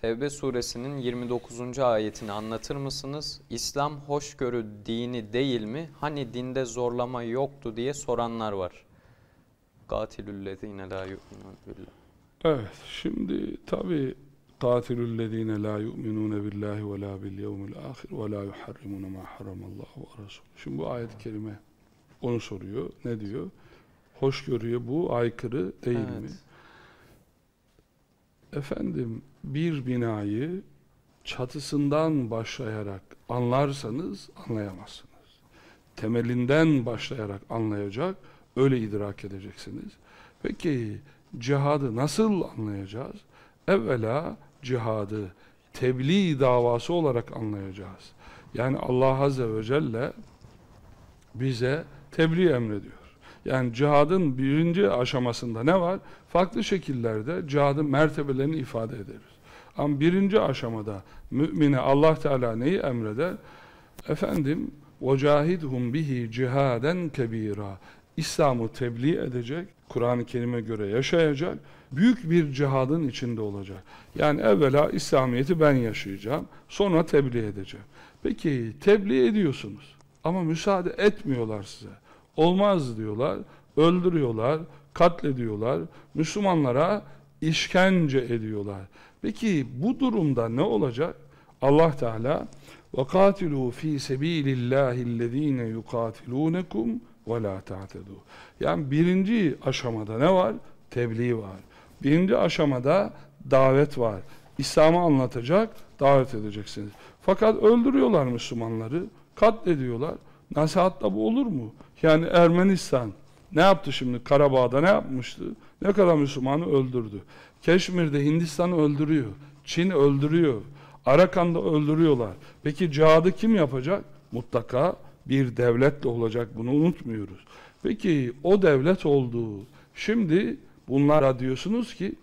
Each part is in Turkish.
Tevbe suresinin 29. ayetini anlatır mısınız? İslam hoşgörü dini değil mi? Hani dinde zorlama yoktu diye soranlar var. Katilüllezine la yu'minun billah. Evet, şimdi tabi katilüllezine la yu'minune billahi ve la bil yevmil ahir ve la yuharrimune ma haramallahu ve rasul. Şimdi bu ayet-i kerime onu soruyor. Ne diyor? Hoşgörüye bu aykırı değil Evet. mi? Efendim bir binayı çatısından başlayarak anlarsanız anlayamazsınız. Temelinden başlayarak anlayacak, öyle idrak edeceksiniz. Peki cihadı nasıl anlayacağız? Evvela cihadı tebliğ davası olarak anlayacağız. Yani Allah Azze ve Celle bize tebliğ emrediyor. Yani cihadın birinci aşamasında ne var? Farklı şekillerde cihadın mertebelerini ifade ederiz. Ama birinci aşamada mümine Allah Teala neyi emreder? Efendim وَجَاهِدْهُمْ bihi cihaden kebira. İslam'ı tebliğ edecek, Kur'an-ı Kerim'e göre yaşayacak, büyük bir cihadın içinde olacak. Yani evvela İslamiyet'i ben yaşayacağım, sonra tebliğ edeceğim. Peki tebliğ ediyorsunuz ama müsaade etmiyorlar size. Olmaz diyorlar, öldürüyorlar, katlediyorlar, Müslümanlara işkence ediyorlar. Peki bu durumda ne olacak? Allah Teala وَقَاتِلُوا ف۪ي سَب۪يلِ اللّٰهِ الَّذ۪ينَ يُقَاتِلُونَكُمْ وَلَا تَعْتَدُوا Yani birinci aşamada ne var? Tebliğ var. Birinci aşamada davet var. İslam'ı anlatacak, davet edeceksiniz. Fakat öldürüyorlar Müslümanları, katlediyorlar. Nasihatla bu olur mu? Yani Ermenistan ne yaptı şimdi? Karabağ'da ne yapmıştı? Ne kadar Müslümanı öldürdü. Keşmir'de Hindistan'ı öldürüyor. Çin öldürüyor. Arakan'da öldürüyorlar. Peki cihadı kim yapacak? Mutlaka bir devletle olacak. Bunu unutmuyoruz. Peki o devlet olduğu şimdi bunlara diyorsunuz ki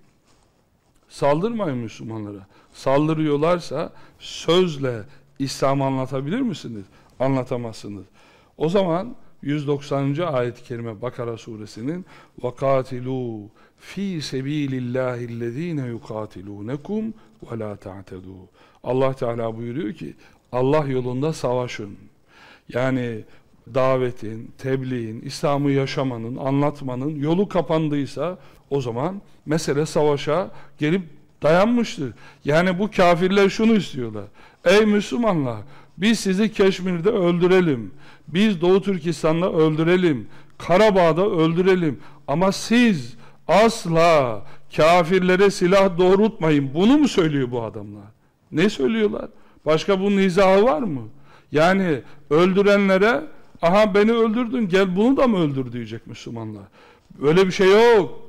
saldırmayın Müslümanlara. Saldırıyorlarsa sözle İslam anlatabilir misiniz? Anlatamazsınız. O zaman 190. ayet-i kerime Bakara suresinin وَقَاتِلُوا fi sebilillahi allazina yuqatilunukum ve la ta'tadu. Allah Teala buyuruyor ki Allah yolunda savaşın. Yani davetin, tebliğin, İslam'ı yaşamanın, anlatmanın yolu kapandıysa o zaman mesele savaşa gelip dayanmıştır. Yani bu kafirler şunu istiyorlar. Ey Müslümanlar biz sizi Keşmir'de öldürelim. Biz Doğu Türkistan'da öldürelim. Karabağ'da öldürelim. Ama siz asla kafirlere silah doğrultmayın. Bunu mu söylüyor bu adamlar? Ne söylüyorlar? Başka bunun izahı var mı? Yani öldürenlere aha beni öldürdün gel bunu da mı öldür diyecek Müslümanlar. Öyle bir şey yok.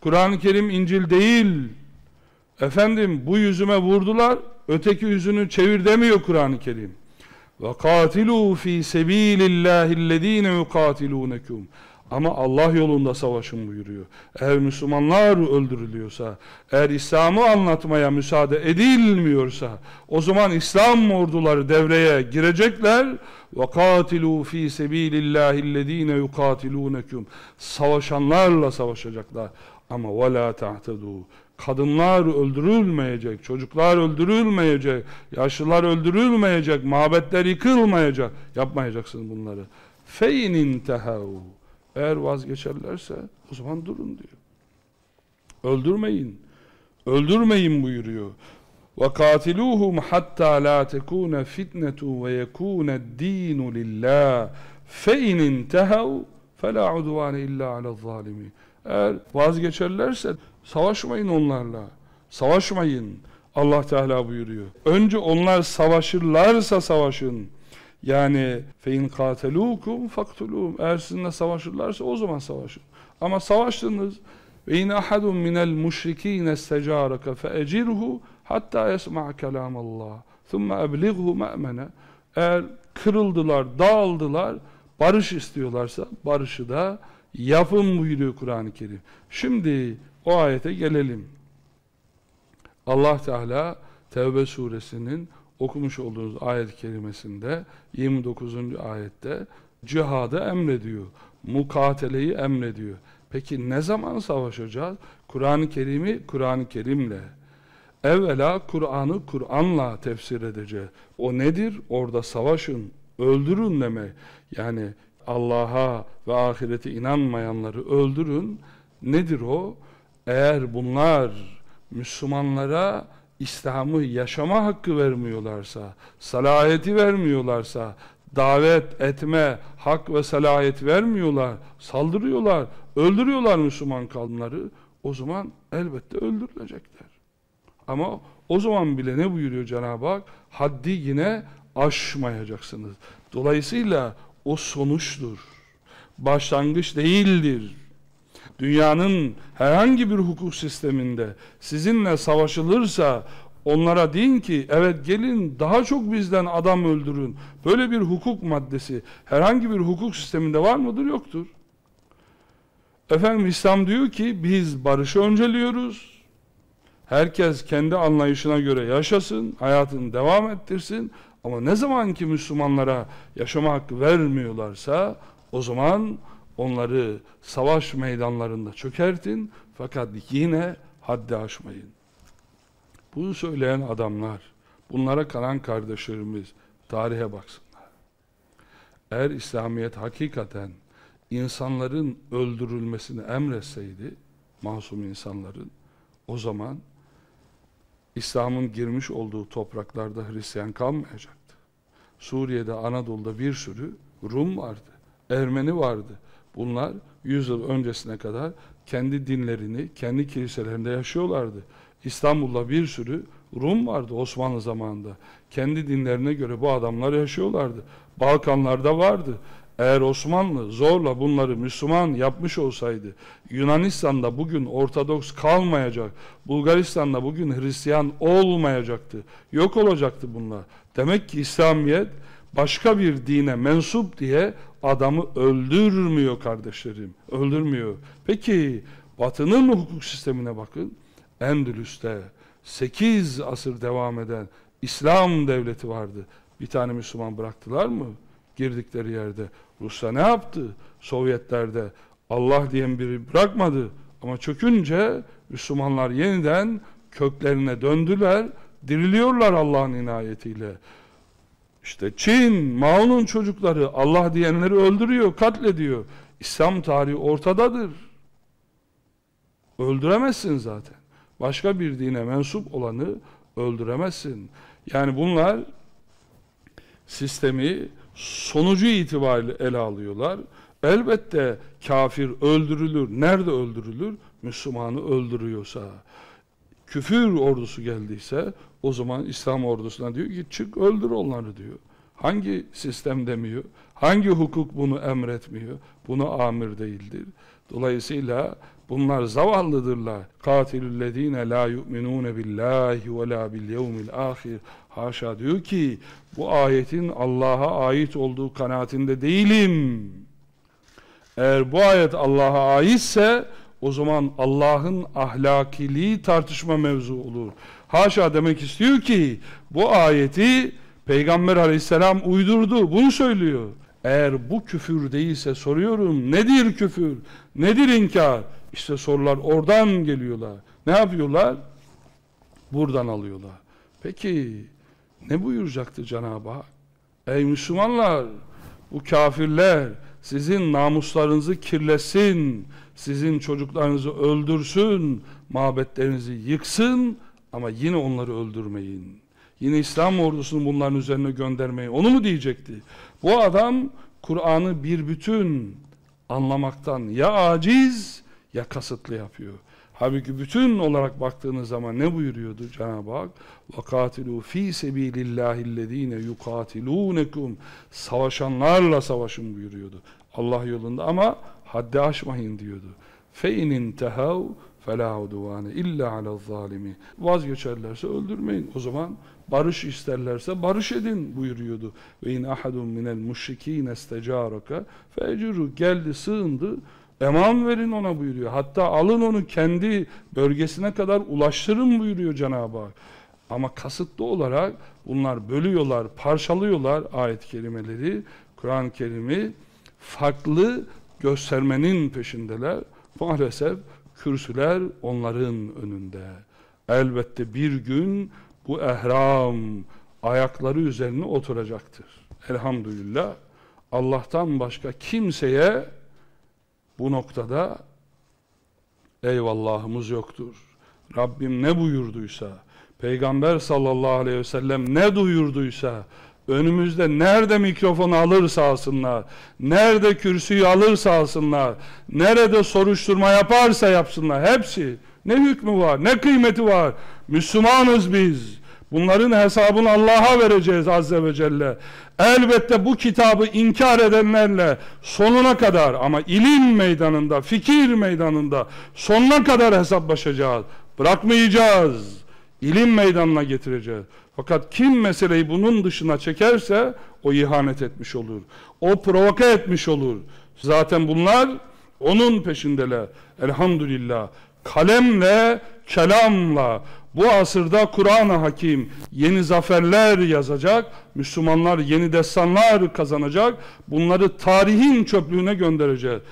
Kur'an-ı Kerim İncil değil. Efendim bu yüzüme vurdular öteki yüzünü çevir demiyor Kur'an-ı Kerim. Ve katilu fi sebilillahi'llezine yukatilunekum. Ama Allah yolunda savaşın buyuruyor. Eğer Müslümanlar öldürülüyorsa, eğer İslam'ı anlatmaya müsaade edilmiyorsa, o zaman İslam orduları devreye girecekler. Ve katilu fi sebilillahi'llezine yukatilunekum. Savaşanlarla savaşacaklar. Ama la ta'tedu kadınlar öldürülmeyecek, çocuklar öldürülmeyecek, yaşlılar öldürülmeyecek, mabetler yıkılmayacak. Yapmayacaksın bunları. Feynin tehav. Eğer vazgeçerlerse o zaman durun diyor. Öldürmeyin. Öldürmeyin buyuruyor. Ve katiluhum hatta la tekune fitnetu ve yekune dinu lillah. Fe in intehav fe illa ala zalimin. Eğer vazgeçerlerse savaşmayın onlarla. Savaşmayın. Allah Teala buyuruyor. Önce onlar savaşırlarsa savaşın. Yani fein katelukum faktuluhum. Eğer sizinle savaşırlarsa o zaman savaşın. Ama savaştınız ve in ahadun minel müşrikîne istecareke fe ecirhu hatta yesma' kelamallah. Thumma eblighu me'mene. Eğer kırıldılar, dağıldılar, barış istiyorlarsa barışı da yapın buyuruyor Kur'an-ı Kerim. Şimdi o ayete gelelim. Allah Teala Tevbe suresinin okumuş olduğunuz ayet kelimesinde 29. ayette cihadı emrediyor. Mukateleyi emrediyor. Peki ne zaman savaşacağız? Kur'an-ı Kerim'i Kur'an-ı Kerim'le. Evvela Kur'an'ı Kur'an'la tefsir edeceğiz. O nedir? Orada savaşın, öldürün demek. Yani Allah'a ve ahirete inanmayanları öldürün. Nedir o? Eğer bunlar Müslümanlara İslam'ı yaşama hakkı vermiyorlarsa, salahiyeti vermiyorlarsa, davet etme hak ve salahiyet vermiyorlar, saldırıyorlar, öldürüyorlar Müslüman kavimleri, o zaman elbette öldürülecekler. Ama o zaman bile ne buyuruyor Cenab-ı Hak? Haddi yine aşmayacaksınız. Dolayısıyla o sonuçtur. Başlangıç değildir. Dünyanın herhangi bir hukuk sisteminde sizinle savaşılırsa onlara deyin ki evet gelin daha çok bizden adam öldürün. Böyle bir hukuk maddesi herhangi bir hukuk sisteminde var mıdır? Yoktur. Efendim İslam diyor ki biz barışı önceliyoruz. Herkes kendi anlayışına göre yaşasın, hayatını devam ettirsin. Ama ne zaman ki Müslümanlara yaşama hakkı vermiyorlarsa o zaman onları savaş meydanlarında çökertin fakat yine haddi aşmayın. Bunu söyleyen adamlar, bunlara kalan kardeşlerimiz tarihe baksınlar. Eğer İslamiyet hakikaten insanların öldürülmesini emretseydi, masum insanların, o zaman İslam'ın girmiş olduğu topraklarda Hristiyan kalmayacaktı. Suriye'de, Anadolu'da bir sürü Rum vardı, Ermeni vardı. Bunlar yüz yıl öncesine kadar kendi dinlerini, kendi kiliselerinde yaşıyorlardı. İstanbul'da bir sürü Rum vardı Osmanlı zamanında. Kendi dinlerine göre bu adamlar yaşıyorlardı. Balkanlarda vardı. Eğer Osmanlı zorla bunları Müslüman yapmış olsaydı, Yunanistan'da bugün Ortodoks kalmayacak, Bulgaristan'da bugün Hristiyan olmayacaktı, yok olacaktı bunlar. Demek ki İslamiyet başka bir dine mensup diye adamı öldürmüyor kardeşlerim, öldürmüyor. Peki Batı'nın hukuk sistemine bakın, Endülüs'te 8 asır devam eden İslam devleti vardı. Bir tane Müslüman bıraktılar mı? Girdikleri yerde. Rusya ne yaptı? Sovyetlerde Allah diyen biri bırakmadı. Ama çökünce Müslümanlar yeniden köklerine döndüler. Diriliyorlar Allah'ın inayetiyle. İşte Çin, Mao'nun çocukları Allah diyenleri öldürüyor, katlediyor. İslam tarihi ortadadır. Öldüremezsin zaten. Başka bir dine mensup olanı öldüremezsin. Yani bunlar sistemi sonucu itibariyle ele alıyorlar. Elbette kafir öldürülür. Nerede öldürülür? Müslümanı öldürüyorsa. Küfür ordusu geldiyse o zaman İslam ordusuna diyor ki çık öldür onları diyor. Hangi sistem demiyor? Hangi hukuk bunu emretmiyor? Bunu amir değildir. Dolayısıyla bunlar zavallıdırlar. Katilüllezine la yu'minune billahi ve la bil yevmil ahir. Haşa diyor ki bu ayetin Allah'a ait olduğu kanaatinde değilim. Eğer bu ayet Allah'a aitse o zaman Allah'ın ahlakiliği tartışma mevzu olur. Haşa demek istiyor ki bu ayeti Peygamber aleyhisselam uydurdu. Bunu söylüyor. Eğer bu küfür değilse soruyorum nedir küfür? Nedir inkar? İşte sorular oradan geliyorlar. Ne yapıyorlar? Buradan alıyorlar. Peki ne buyuracaktı Cenab-ı Hak? Ey Müslümanlar bu kafirler sizin namuslarınızı kirlesin, sizin çocuklarınızı öldürsün, mabetlerinizi yıksın ama yine onları öldürmeyin. Yine İslam ordusunu bunların üzerine göndermeyi onu mu diyecekti? Bu adam Kur'an'ı bir bütün anlamaktan ya aciz ya kasıtlı yapıyor. Halbuki bütün olarak baktığınız zaman ne buyuruyordu Cenab-ı Hak? وَقَاتِلُوا ف۪ي سَب۪يلِ اللّٰهِ الَّذ۪ينَ يُقَاتِلُونَكُمْ Savaşanlarla savaşın buyuruyordu. Allah yolunda ama haddi aşmayın diyordu. فَاِنْ اِنْتَهَوْا فَلَا عُدُوَانَ اِلَّا عَلَى الظَّالِمِ Vazgeçerlerse öldürmeyin. O zaman barış isterlerse barış edin buyuruyordu. Ve in ahadun minel müşrikin estecaraka fecuru geldi sığındı eman verin ona buyuruyor. Hatta alın onu kendi bölgesine kadar ulaştırın buyuruyor Cenab-ı Hak. Ama kasıtlı olarak bunlar bölüyorlar, parçalıyorlar ayet-i kerimeleri. Kur'an-ı Kerim'i farklı göstermenin peşindeler. Maalesef kürsüler onların önünde. elbette bir gün bu ehram ayakları üzerine oturacaktır. Elhamdülillah Allah'tan başka kimseye bu noktada eyvallahımız yoktur. Rabbim ne buyurduysa, Peygamber sallallahu aleyhi ve sellem ne duyurduysa, önümüzde nerede mikrofonu alırsa alsınlar, nerede kürsüyü alırsa alsınlar, nerede soruşturma yaparsa yapsınlar, hepsi ne hükmü var, ne kıymeti var. Müslümanız biz. Bunların hesabını Allah'a vereceğiz Azze ve Celle. Elbette bu kitabı inkar edenlerle sonuna kadar ama ilim meydanında, fikir meydanında sonuna kadar hesaplaşacağız. Bırakmayacağız. İlim meydanına getireceğiz. Fakat kim meseleyi bunun dışına çekerse o ihanet etmiş olur. O provoke etmiş olur. Zaten bunlar onun peşindeler. Elhamdülillah. Kalemle, kelamla bu asırda Kur'an-ı Hakim yeni zaferler yazacak, Müslümanlar yeni destanlar kazanacak, bunları tarihin çöplüğüne göndereceğiz.